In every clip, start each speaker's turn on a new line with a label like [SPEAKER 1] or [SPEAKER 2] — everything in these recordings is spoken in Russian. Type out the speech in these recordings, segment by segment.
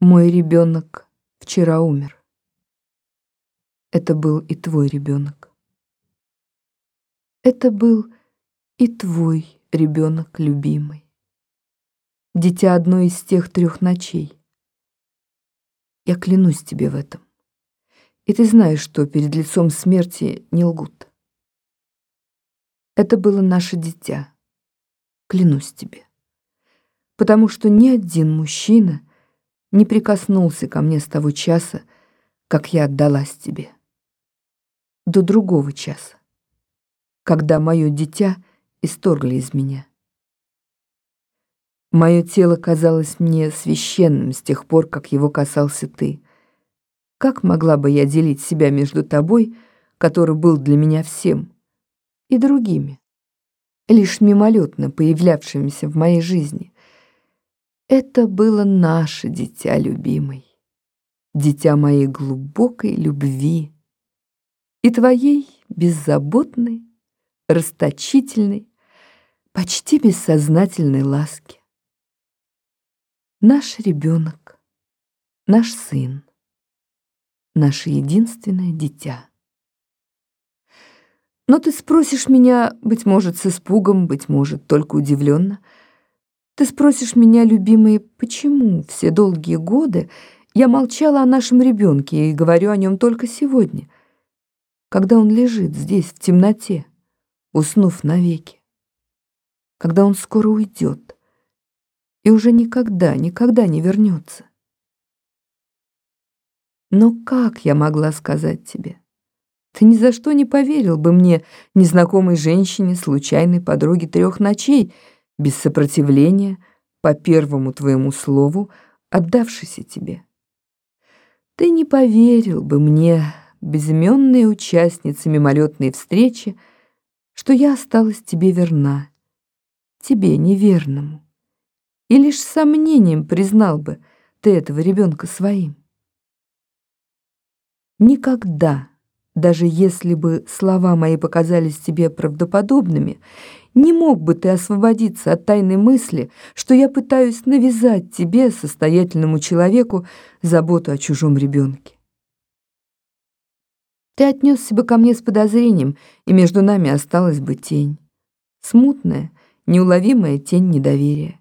[SPEAKER 1] Мой ребенок вчера умер. Это был и твой ребенок. Это был и твой ребенок любимый. Дитя одной из тех трех ночей. Я клянусь тебе в этом. И ты знаешь, что перед лицом смерти не лгут. Это было наше дитя. Клянусь тебе. Потому что ни один мужчина не прикоснулся ко мне с того часа, как я отдалась тебе. До другого часа, когда мое дитя исторгли из меня. Мое тело казалось мне священным с тех пор, как его касался ты. Как могла бы я делить себя между тобой, который был для меня всем, и другими, лишь мимолетно появлявшимися в моей жизни? Это было наше дитя любимый, дитя моей глубокой любви и твоей беззаботной, расточительной, почти бессознательной ласки. Наш ребенок, наш сын, наше единственное дитя. Но ты спросишь меня, быть может, с испугом, быть может, только удивленно. Ты спросишь меня, любимый, почему все долгие годы я молчала о нашем ребенке и говорю о нем только сегодня, когда он лежит здесь, в темноте, уснув навеки, когда он скоро уйдет, и уже никогда, никогда не вернется. Но как я могла сказать тебе? Ты ни за что не поверил бы мне, незнакомой женщине, случайной подруге трех ночей, без сопротивления, по первому твоему слову, отдавшейся тебе. Ты не поверил бы мне, безыменной участнице мимолетной встречи, что я осталась тебе верна, тебе неверному и лишь сомнением признал бы ты этого ребенка своим. Никогда, даже если бы слова мои показались тебе правдоподобными, не мог бы ты освободиться от тайной мысли, что я пытаюсь навязать тебе, состоятельному человеку, заботу о чужом ребенке. Ты отнесся бы ко мне с подозрением, и между нами осталась бы тень. Смутная, неуловимая тень недоверия.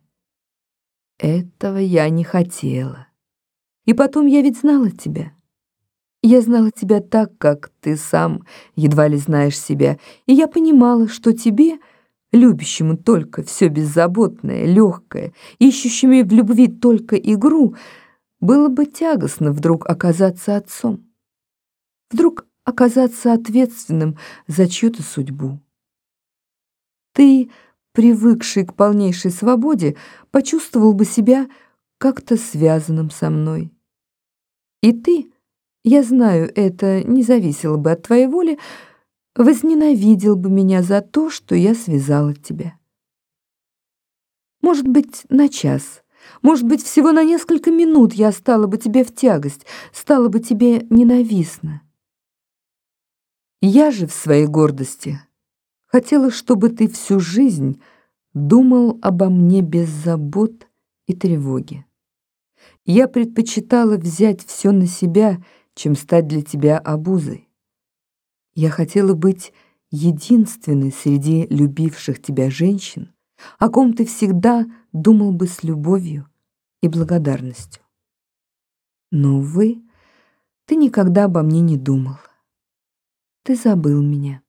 [SPEAKER 1] Этого я не хотела. И потом я ведь знала тебя. Я знала тебя так, как ты сам едва ли знаешь себя, и я понимала, что тебе, любящему только все беззаботное, легкое, ищущему в любви только игру, было бы тягостно вдруг оказаться отцом. Вдруг оказаться ответственным за чью-то судьбу. Ты привыкший к полнейшей свободе, почувствовал бы себя как-то связанным со мной. И ты, я знаю, это не зависело бы от твоей воли, возненавидел бы меня за то, что я связала тебя. Может быть, на час, может быть, всего на несколько минут я стала бы тебе в тягость, стала бы тебе ненавистна. Я же в своей гордости Хотела, чтобы ты всю жизнь думал обо мне без забот и тревоги. Я предпочитала взять все на себя, чем стать для тебя обузой. Я хотела быть единственной среди любивших тебя женщин, о ком ты всегда думал бы с любовью и благодарностью. Но, увы, ты никогда обо мне не думал. Ты забыл меня.